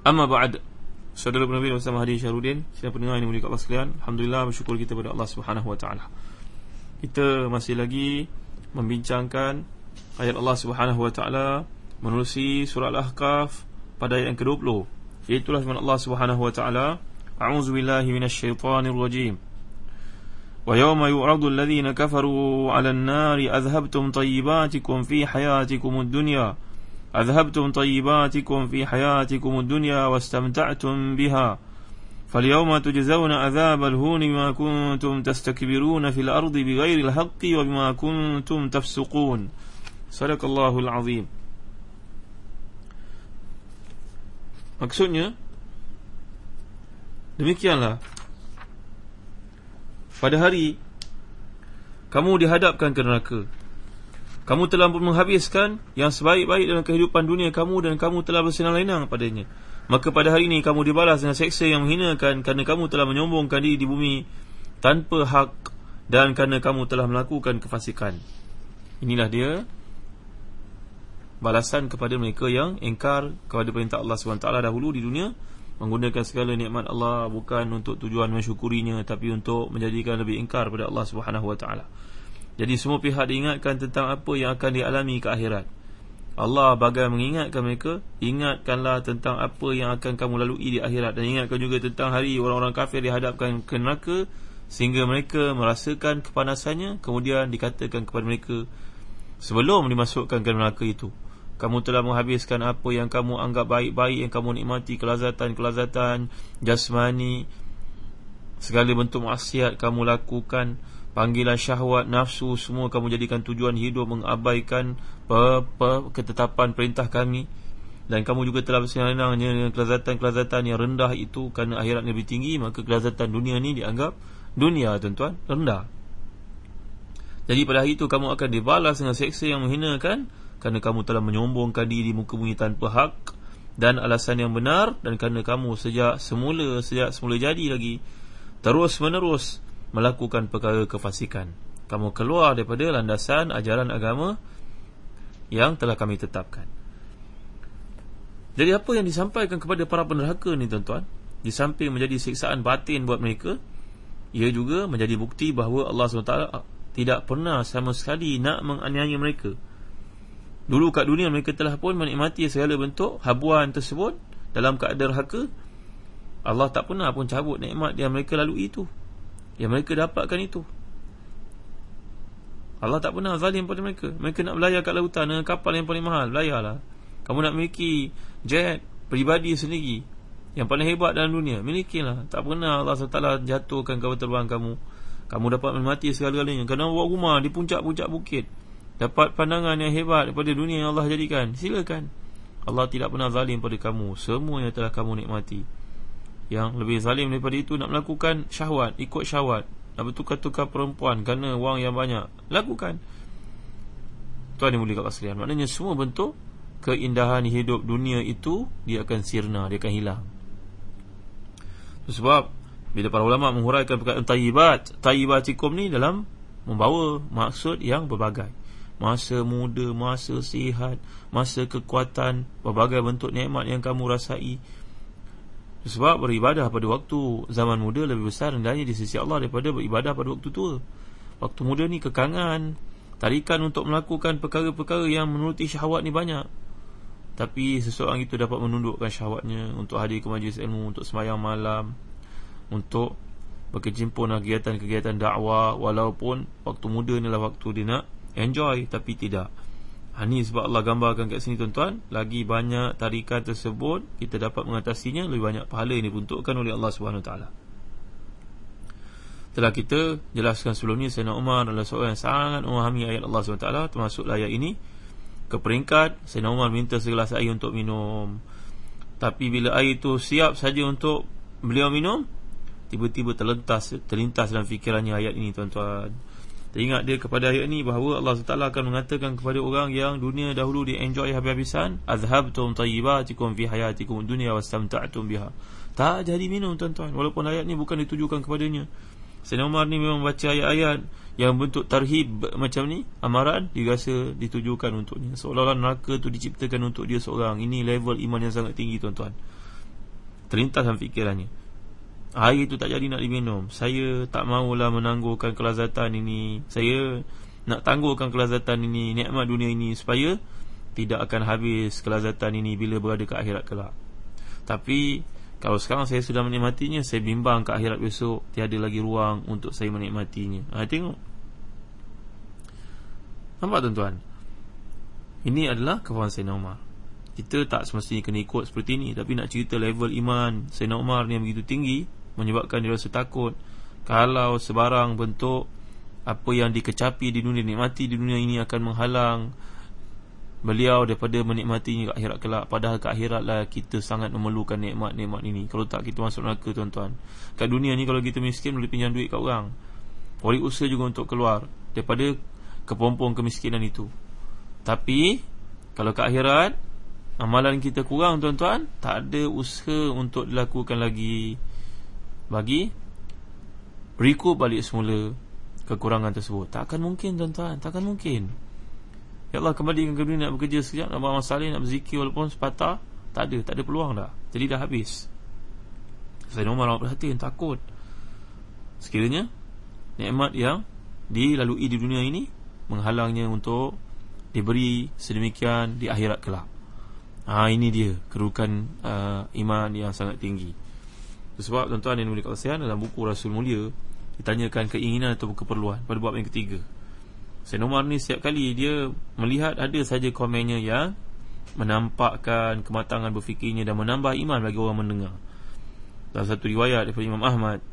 Amma ba'd. Saudara Nabi bersama Hadi Syarudin Siapa pendengar ini mulia Allah sekalian Alhamdulillah bersyukur kita kepada Allah Subhanahu Wa Taala. Kita masih lagi Membincangkan Ayat Allah Subhanahu Wa Taala Menerusi surah Al-Ahqaf Pada ayat yang ke-20 Itulah firman Allah Subhanahu Wa Taala A'udzu billahi minasyaitonir rajim. Yawma yu'radu alladhina kafaru 'alan nari adhhabtum tayyibatikum fi hayatikum ad-dunya أذهبتم طيباتكم في حياتكم الدنيا واستمتعتم بها فاليوم تجزون عذاب الهون بما كنتم تستكبرون في الأرض بغير الحق وبما كنتم تفسقون صدق الله العظيم Maksudnya Demikianlah Pada hari Kamu dihadapkan ke neraka kamu telah menghabiskan yang sebaik-baik dalam kehidupan dunia kamu dan kamu telah bersenang-lenang padanya. Maka pada hari ini kamu dibalas dengan seksa yang menghinakan kerana kamu telah menyombongkan diri di bumi tanpa hak dan kerana kamu telah melakukan kefasikan. Inilah dia balasan kepada mereka yang engkar kepada perintah Allah SWT dahulu di dunia menggunakan segala nikmat Allah bukan untuk tujuan mensyukurinya tapi untuk menjadikan lebih engkar kepada Allah SWT. Jadi semua pihak diingatkan tentang apa yang akan dialami ke akhirat. Allah bagai mengingatkan mereka, ingatkanlah tentang apa yang akan kamu lalui di akhirat dan ingatkan juga tentang hari orang-orang kafir dihadapkan ke neraka sehingga mereka merasakan kepanasannya kemudian dikatakan kepada mereka sebelum dimasukkan ke neraka itu kamu telah menghabiskan apa yang kamu anggap baik-baik yang kamu nikmati kelazatan-kelazatan jasmani segala bentuk maksiat kamu lakukan Panggilan syahwat, nafsu Semua kamu jadikan tujuan hidup Mengabaikan pe, pe, ketetapan perintah kami. Dan kamu juga telah bersenang-senang Dengan kelazatan-kelazatan yang rendah itu Kerana akhirat lebih tinggi Maka kelazatan dunia ni dianggap Dunia tuan-tuan, rendah. Jadi pada hari itu kamu akan dibalas Dengan seksa yang menghinakan Kerana kamu telah menyombongkan diri Muka bumi tanpa hak Dan alasan yang benar Dan kerana kamu sejak semula Sejak semula jadi lagi Terus menerus melakukan perkara kefasikan. Kamu keluar daripada landasan ajaran agama yang telah kami tetapkan. Jadi apa yang disampaikan kepada para penerhaka ni tuan-tuan? Di samping menjadi siksaan batin buat mereka ia juga menjadi bukti bahawa Allah SWT tidak pernah sama sekali nak menganiaya mereka. Dulu kat dunia mereka telah pun menikmati segala bentuk habuan tersebut dalam keadaan haka Allah tak pernah pun cabut nikmat yang mereka lalui itu yang mereka dapatkan itu. Allah tak pernah zalim pada mereka. Mereka nak belayar kat lautan dengan kapal yang paling mahal. Belayarlah Kamu nak memiliki jet peribadi sendiri Yang paling hebat dalam dunia Milikilah. Tak pernah Allah SWT jatuhkan kapal terbang kamu. Kamu dapat menikmati segala-galanya. Kerana buat rumah di puncak-puncak bukit. Dapat pandangan yang hebat daripada dunia yang Allah jadikan. Silakan. Allah tidak pernah zalim pada kamu. Semua yang telah kamu nikmati yang lebih zalim daripada itu nak melakukan syahwat ikut syahwat. Nak bertukar-tukar perempuan kerana wang yang banyak. Lakukan. Tuan yang mulia kat sekalian maknanya semua bentuk keindahan hidup dunia itu dia akan sirna dia akan hilang. Sebab bila para ulama menghuraikan perkataan tayyibat tayyibatikum ni dalam membawa maksud yang berbagai. Masa muda masa sihat masa kekuatan berbagai bentuk nikmat yang kamu rasai sebab beribadah pada waktu zaman muda lebih besar rendahnya di sisi Allah daripada beribadah pada waktu tua. Waktu muda ni kekangan, tarikan untuk melakukan perkara-perkara yang menuruti syahwat ni banyak. Tapi seseorang itu dapat menundukkan syahwatnya Untuk hadir ke majlis ilmu Untuk semayang malam Untuk berkecimpung kegiatan-kegiatan dakwah Walaupun waktu muda ni lah waktu dia nak enjoy Tapi tidak ha, Ini sebab Allah gambarkan kat sini tuan-tuan. Lagi banyak tarikan tersebut Kita dapat mengatasinya Lebih banyak pahala yang diperuntukkan oleh Allah SWT Telah kita jelaskan sebelum ni Sayyidina Umar adalah seorang yang sangat memahami ayat Allah SWT Termasuk ayat ini. Ke peringkat Sayyidina Umar minta segelas air untuk minum. Tapi bila air itu siap saja untuk beliau minum Tiba-tiba terlintas, terlintas dalam fikirannya ayat ini tuan-tuan Teringat dia kepada ayat ini bahawa Allah SWT akan mengatakan kepada orang yang dunia dahulu di enjoy habis-habisan Azhabtum tayyibatikum fi hayatikum dunia wastamta'tum biha. Tak jadi minum tuan-tuan. Walaupun ayat ini bukan ditujukan kepadanya. Sayyidina Umar ni memang baca ayat-ayat yang bentuk tarhib macam ni amaran dirasa ditujukan untuknya. Seolah-olah neraka tu diciptakan untuk dia seorang. Ini level iman yang sangat tinggi tuan-tuan. Terlintas dalam fikirannya air itu tak jadi nak diminum. Saya tak maulah menangguhkan kelazatan ini. Saya nak tangguhkan kelazatan ini nikmat dunia ini supaya tidak akan habis kelazatan ini bila berada ke akhirat kelak. Tapi kalau sekarang saya sudah menikmatinya Saya bimbang ke akhirat besok Tiada lagi ruang untuk saya menikmatinya. Ha, Tengok. Nampak tuan-tuan? Ini adalah kefahaman Sayyidina Umar Kita tak semestinya kena ikut seperti ini Tapi nak cerita level iman Sayyidina Umar ni yang begitu tinggi Menyebabkan dia rasa takut. Kalau sebarang bentuk Apa yang dikecapi di dunia Nikmati di dunia ini akan menghalang Beliau daripada menikmatinya ke akhirat kelak. Padahal ke akhirat lah kita sangat memerlukan nikmat-nikmat ini. Kalau tak kita masuk neraka tuan-tuan. Kat dunia ni kalau kita miskin boleh pinjam duit kat orang. Boleh usaha juga untuk keluar Daripada kepompong kemiskinan itu. Tapi Kalau ke akhirat Amalan kita kurang tuan-tuan Tak ada usaha untuk dilakukan lagi Bagi Recoup balik semula Kekurangan tersebut. Tak akan mungkin tuan-tuan. Tak akan mungkin. Ya Allah kembali ke dunia nak bekerja sekejap Nak buat masalah Nak berzikir walaupun sepatah Tak ada Tak ada peluang dah. Jadi dah habis. Saya nombor orang perhatian Takut. Sekiranya Nikmat yang Dilalui di dunia ini menghalangnya untuk diberi sedemikian di akhirat kelak. Ha ini dia kerukan uh, iman yang sangat tinggi. Sebab tuan-tuan yang mulia kasihan dalam buku Rasul Mulia ditanyakan keinginan atau keperluan pada bab yang ketiga. Sayyid Umar ni setiap kali dia melihat ada saja komennya yang menampakkan kematangan berfikirnya dan menambah iman bagi orang mendengar. Dalam satu riwayat daripada Imam Ahmad,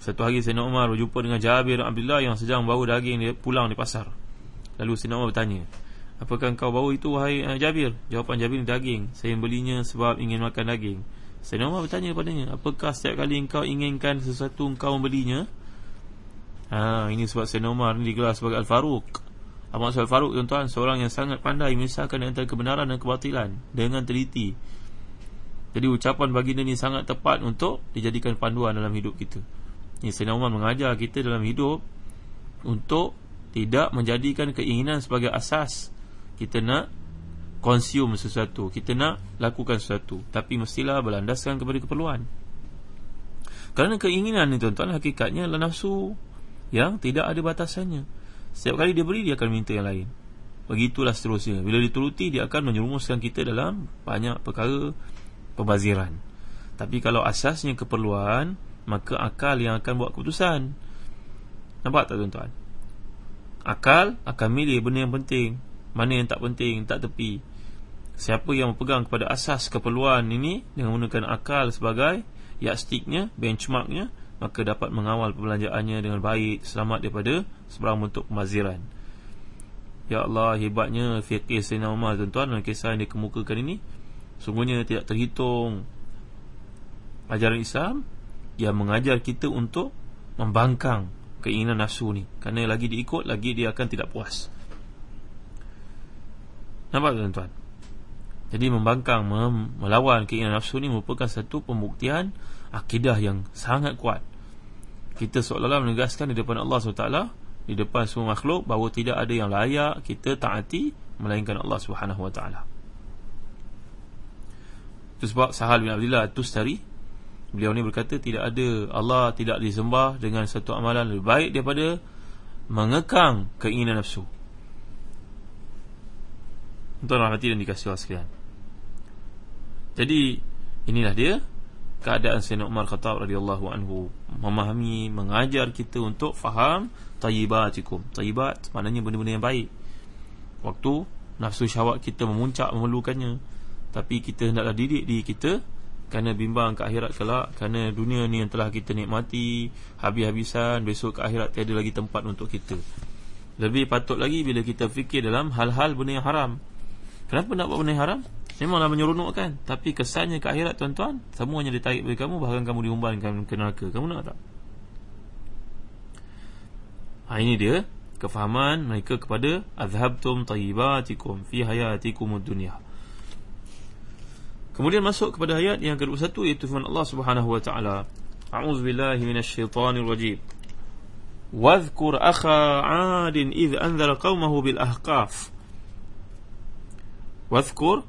satu hari Sayyidina Umar berjumpa dengan Jabir Abdullah yang sedang bawa daging dia pulang di pasar. Lalu Sayyidina Umar bertanya Apakah kau bawa itu wahai uh, Jabir Jawapan Jabir daging Saya belinya sebab ingin makan daging Sayyidina Umar bertanya padanya Apakah setiap kali engkau inginkan sesuatu engkau membelinya? Ha, Ini sebab Sayyidina Umar ni digelar sebagai Al-Faruq. Apa maksud Al-Faruq? Tuan-tuan Seorang yang sangat pandai Misalkan antara kebenaran dan kebatilan Dengan teliti. Jadi ucapan baginda ni sangat tepat Untuk dijadikan panduan dalam hidup kita. Ini Sayyidina Umar mengajar kita dalam hidup Untuk tidak menjadikan keinginan sebagai asas kita nak consume sesuatu. Kita nak lakukan sesuatu. Tapi mestilah berlandaskan kepada keperluan. Kerana keinginan ni tuan-tuan hakikatnya adalah nafsu. Yang tidak ada batasannya. Setiap kali dia beri dia akan minta yang lain. Begitulah seterusnya. Bila dituruti dia akan menyerumuskan kita dalam banyak perkara pembaziran. Tapi kalau asasnya keperluan maka akal yang akan buat keputusan. Nampak tak tuan-tuan? Akal akan milih benda yang penting. Mana yang tak penting, tak tepi Siapa yang berpegang kepada asas keperluan ini Dengan menggunakan akal sebagai Yakstiknya, benchmarknya Maka dapat mengawal perbelanjaannya dengan baik Selamat daripada sebarang bentuk pemaziran. Ya Allah, hebatnya Fiqih Sayyidina Umar tuan-tuan Dalam kisah yang dikemukakan ini Sungguhnya tidak terhitung Ajaran Islam Yang mengajar kita untuk Membangkang keinginan nafsu ni. Kerana lagi diikut Lagi dia akan tidak puas. Nampak tuan-tuan Jadi membangkang Melawan keinginan nafsu ni Merupakan satu pembuktian Akidah yang sangat kuat Kita seolah-olah menegaskan Di depan Allah SWT Di depan semua makhluk Bahawa tidak ada yang layak Kita taati Melainkan Allah SWT Itu sebab Sahal bin Abdullah Tustari Beliau ni berkata tidak ada Allah tidak disembah dengan satu amalan lebih baik daripada mengekang keinginan nafsu. Tuan rahmati dan dikasih Allah sekalian. Jadi inilah dia keadaan Sayyidina Umar Khattab radhiyallahu anhu memahami mengajar kita untuk faham tayyibatikum. Tayyibat maknanya benda-benda yang baik. Waktu nafsu syahwat kita memuncak memerlukannya tapi kita hendaklah didik diri kita kerana bimbang ke akhirat kelak kerana dunia ni yang telah kita nikmati habis-habisan besok ke akhirat tiada lagi tempat untuk kita. Lebih patut lagi bila kita fikir dalam hal-hal benda yang haram. Kenapa nak buat benda yang haram? Memanglah menyeronokkan Tapi kesannya ke akhirat tuan-tuan Semuanya ditarik bagi kamu Bahkan kamu diumbankan ke neraka. Kamu nak tak? Ha, ini dia Kefahaman mereka kepada Azhabtum tayyibatikum Fi hayatikum dunia Kemudian masuk kepada ayat yang ke-21 Iaitu firman Allah subhanahu wa ta'ala. A'udzubillahi minasyaitanir rajim. Wadhkur akha adin Idh anzal qawmahu bil ahqaf. Wadhkur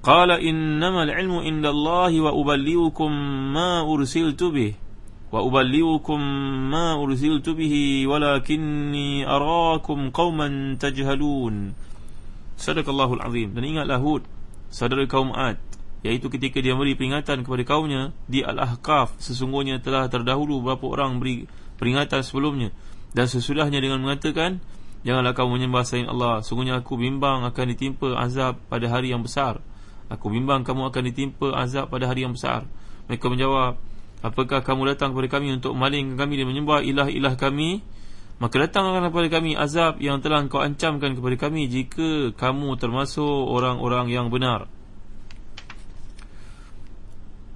قال Innamal ilmu عند wa وأبلغكم ma أرسلت wa وأبلغكم ma أرسلت به ولكني أراكم قوما تجهلون صدق الله العظيم dan ingatlah Hud saudara kaum Ad yaitu ketika dia beri peringatan kepada kaumnya di Al-Ahqaf sesungguhnya telah terdahulu beberapa orang beri peringatan sebelumnya. Dan sesudahnya dengan mengatakan Janganlah kamu menyembah selain Allah Sungguhnya aku bimbang akan ditimpa azab pada hari yang besar. Aku bimbang kamu akan ditimpa azab pada hari yang besar. Mereka menjawab Apakah kamu datang kepada kami untuk malingkan kami dan menyembah ilah-ilah kami? Maka datanglah kepada kami azab yang telah engkau ancamkan kepada kami Jika kamu termasuk orang-orang yang benar.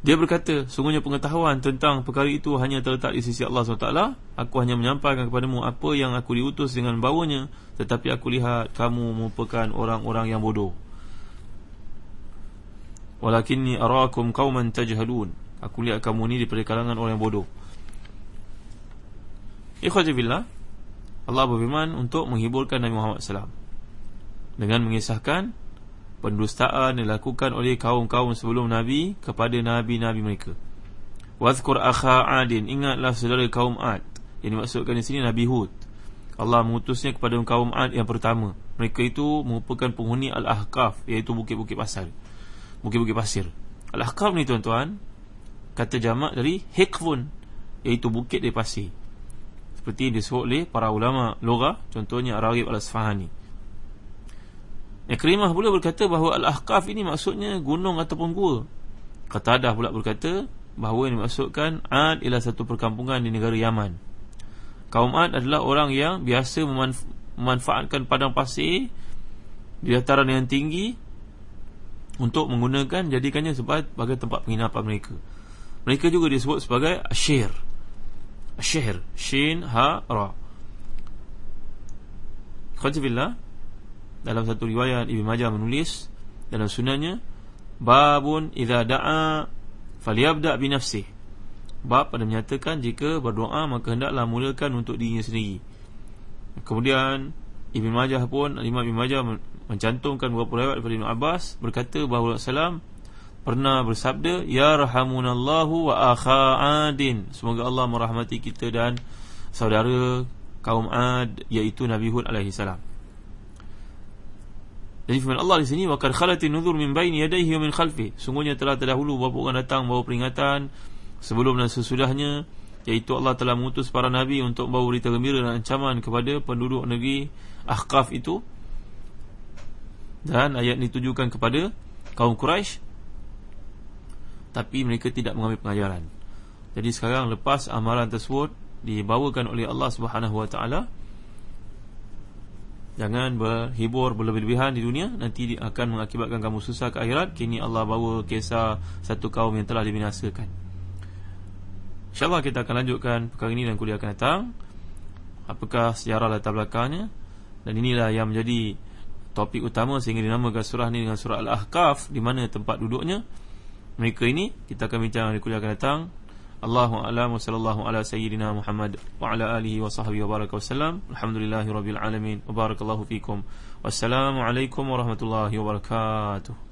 Dia berkata, sungguhnya pengetahuan tentang perkara itu hanya terletak di sisi Allah SWT. Aku hanya menyampaikan kepadamu apa yang aku diutus dengan bawanya Tetapi aku lihat kamu merupakan orang-orang yang bodoh Walakinni arakum qauman tajhalun. Aku lihat kamu ni daripada kalangan orang bodoh. Ikhwajabillah. Allah berfirman untuk menghiburkan Nabi Muhammad SAW dengan mengisahkan pendustaan dilakukan oleh kaum-kaum sebelum Nabi kepada Nabi-Nabi mereka. Wazkur akha adin. Ingatlah saudara kaum Ad. Yang dimaksudkan di sini Nabi Hud. Allah mengutusnya kepada kaum Ad yang pertama. Mereka itu merupakan penghuni Al-Ahqaf iaitu bukit-bukit pasal bukit-bukit pasir. Al-Ahqaf ni tuan-tuan kata jamak dari Hikfun iaitu bukit dari pasir. Seperti disebut oleh para ulama logah contohnya Ar-Raghib Al-Asfahani. Ikrimah pula berkata bahawa Al-Ahqaf ini maksudnya gunung ataupun gua. Qatadah pula berkata bahawa ini maksudkan Ad ialah satu perkampungan di negara Yaman. Kaum Ad adalah orang yang biasa memanfa memanfaatkan padang pasir di dataran yang tinggi untuk menggunakan jadikannya sebagai tempat penginapan mereka. Mereka juga disebut sebagai asyir. Asyir, shin ha ra. Khajibillah dalam satu riwayat Ibnu Majah menulis dalam sunannya babun idza da'a falyabda bi nafsihi. Bab pada menyatakan jika berdoa maka hendaklah mulakan untuk dirinya sendiri. Kemudian Ibnu Majah pun Imam Ibnu Majah mencantumkan beberapa riwayat daripada Ibn Abbas berkata bahawa Rasulullah pernah bersabda ya rahamunallahu wa akha adin. Semoga Allah merahmati kita dan saudara kaum Ad iaitu Nabi Hud alaihi salam. Jadi firman Allah di sini waqad khalatin nuzur min baini yadayhi wa min khalfi. Sungguhnya telah terdahulu beberapa orang datang bawa peringatan sebelum dan sesudahnya iaitu Allah telah mengutus para nabi untuk bawa berita gembira dan ancaman kepada penduduk negeri Ahqaf itu dan ayat ini ditujukan kepada kaum Quraisy tapi mereka tidak mengambil pengajaran. Jadi sekarang lepas amalan tersebut dibawakan oleh Allah Subhanahu Wa Taala jangan berhibur berlebih-lebihan di dunia nanti akan mengakibatkan kamu susah ke akhirat. Kini Allah bawa kisah satu kaum yang telah dibinasakan. Insyaallah kita akan lanjutkan perkara ini dan kuliah akan datang. Apakah sejarah latar belakangnya? Dan inilah yang menjadi topik utama sehingga dinamakan surah ini dengan surah Al-Ahqaf di mana tempat duduknya mereka ini kita akan bincang di kuliah akan datang Allahu a'lam wa sallallahu ala sayyidina Muhammad wa ala alihi wa sahbihi wa baraka wasallam. Alhamdulillahi rabbil alamin. Wa barakallahu fikum. Wassalamualaikum warahmatullahi wabarakatuh.